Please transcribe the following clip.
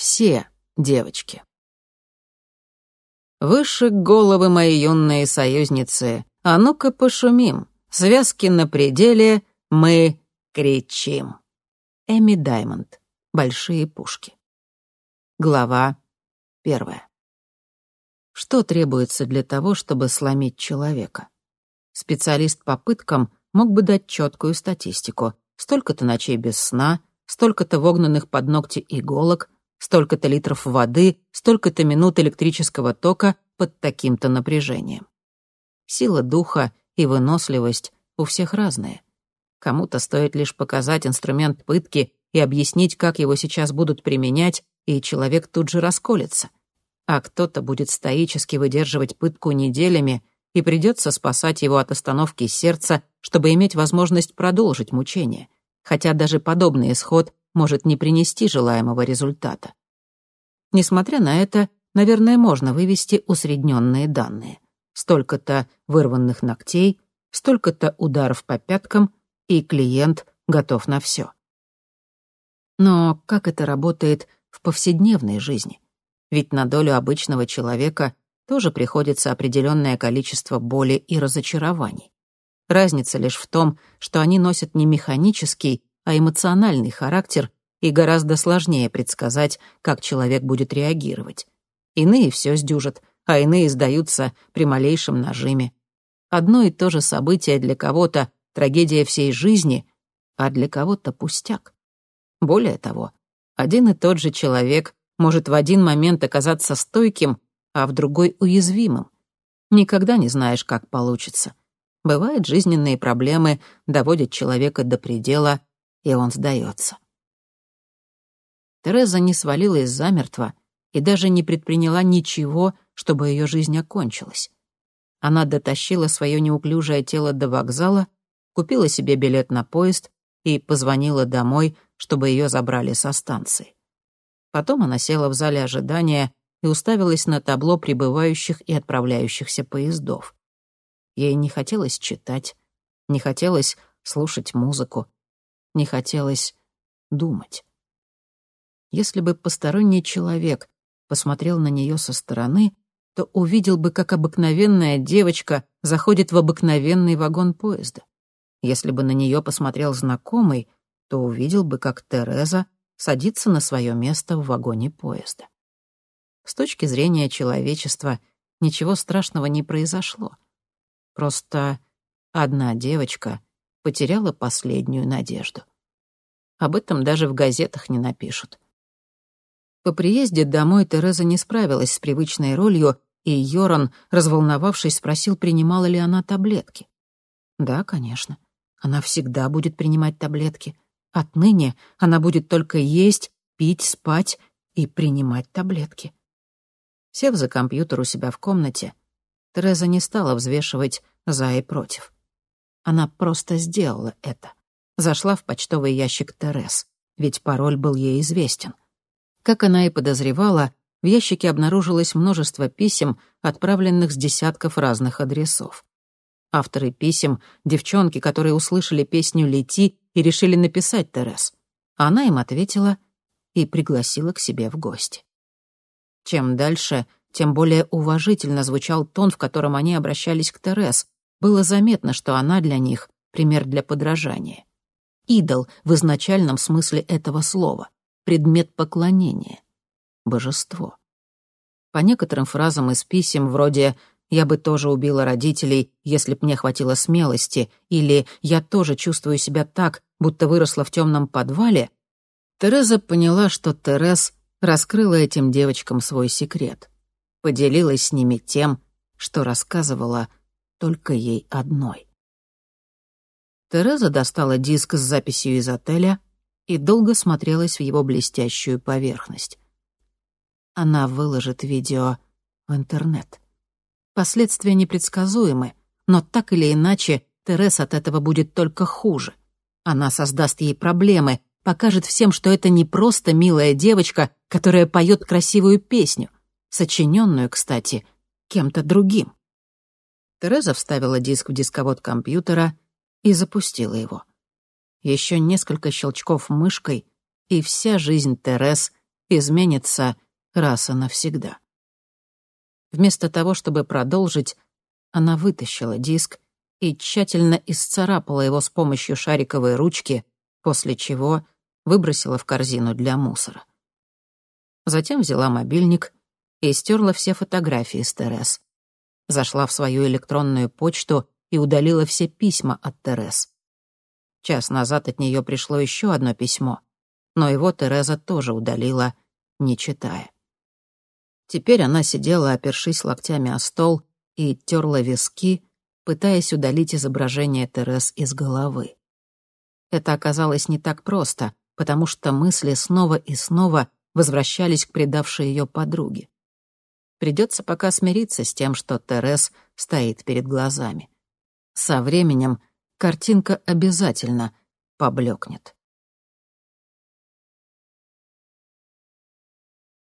Все девочки. Выше головы мои юные союзницы, а ну-ка пошумим. Связки на пределе, мы кричим. Эми Даймонд. Большие пушки. Глава первая. Что требуется для того, чтобы сломить человека? Специалист по пыткам мог бы дать четкую статистику. Столько-то ночей без сна, столько-то вогнанных под ногти иголок, столько-то литров воды, столько-то минут электрического тока под таким-то напряжением. Сила духа и выносливость у всех разные. Кому-то стоит лишь показать инструмент пытки и объяснить, как его сейчас будут применять, и человек тут же расколется. А кто-то будет стоически выдерживать пытку неделями, и придется спасать его от остановки сердца, чтобы иметь возможность продолжить мучение, хотя даже подобный исход может не принести желаемого результата. Несмотря на это, наверное, можно вывести усредненные данные. Столько-то вырванных ногтей, столько-то ударов по пяткам, и клиент готов на все. Но как это работает в повседневной жизни? Ведь на долю обычного человека тоже приходится определенное количество боли и разочарований. Разница лишь в том, что они носят не механический, а эмоциональный характер и гораздо сложнее предсказать, как человек будет реагировать. Иные все сдюжат, а иные сдаются при малейшем нажиме. Одно и то же событие для кого-то — трагедия всей жизни, а для кого-то пустяк. Более того, один и тот же человек может в один момент оказаться стойким, а в другой — уязвимым. Никогда не знаешь, как получится. Бывают жизненные проблемы доводят человека до предела, и он сдается. Тереза не свалилась замертво и даже не предприняла ничего, чтобы ее жизнь окончилась. Она дотащила свое неуклюжее тело до вокзала, купила себе билет на поезд и позвонила домой, чтобы ее забрали со станции. Потом она села в зале ожидания и уставилась на табло прибывающих и отправляющихся поездов. Ей не хотелось читать, не хотелось слушать музыку, не хотелось думать. Если бы посторонний человек посмотрел на нее со стороны, то увидел бы, как обыкновенная девочка заходит в обыкновенный вагон поезда. Если бы на нее посмотрел знакомый, то увидел бы, как Тереза садится на свое место в вагоне поезда. С точки зрения человечества ничего страшного не произошло. Просто одна девочка потеряла последнюю надежду. Об этом даже в газетах не напишут. По приезде домой Тереза не справилась с привычной ролью, и Йоран, разволновавшись, спросил, принимала ли она таблетки. Да, конечно. Она всегда будет принимать таблетки. Отныне она будет только есть, пить, спать и принимать таблетки. Сев за компьютер у себя в комнате, Тереза не стала взвешивать «за» и «против». Она просто сделала это. Зашла в почтовый ящик Терез, ведь пароль был ей известен. Как она и подозревала, в ящике обнаружилось множество писем, отправленных с десятков разных адресов. Авторы писем — девчонки, которые услышали песню «Лети» и решили написать Терес. Она им ответила и пригласила к себе в гости. Чем дальше, тем более уважительно звучал тон, в котором они обращались к Терес. Было заметно, что она для них — пример для подражания. Идол в изначальном смысле этого слова — предмет поклонения, божество. По некоторым фразам из писем вроде «я бы тоже убила родителей, если б мне хватило смелости» или «я тоже чувствую себя так, будто выросла в темном подвале», Тереза поняла, что Терез раскрыла этим девочкам свой секрет, поделилась с ними тем, что рассказывала только ей одной. Тереза достала диск с записью из отеля, и долго смотрелась в его блестящую поверхность. Она выложит видео в интернет. Последствия непредсказуемы, но так или иначе Терес от этого будет только хуже. Она создаст ей проблемы, покажет всем, что это не просто милая девочка, которая поет красивую песню, сочиненную, кстати, кем-то другим. Тереза вставила диск в дисковод компьютера и запустила его. Еще несколько щелчков мышкой, и вся жизнь Терес изменится раз и навсегда. Вместо того, чтобы продолжить, она вытащила диск и тщательно исцарапала его с помощью шариковой ручки, после чего выбросила в корзину для мусора. Затем взяла мобильник и стерла все фотографии с Терес. Зашла в свою электронную почту и удалила все письма от Терес. Час назад от нее пришло еще одно письмо, но его Тереза тоже удалила, не читая. Теперь она сидела, опершись локтями о стол, и терла виски, пытаясь удалить изображение Терез из головы. Это оказалось не так просто, потому что мысли снова и снова возвращались к предавшей ее подруге. Придется пока смириться с тем, что Терез стоит перед глазами. Со временем картинка обязательно поблекнет.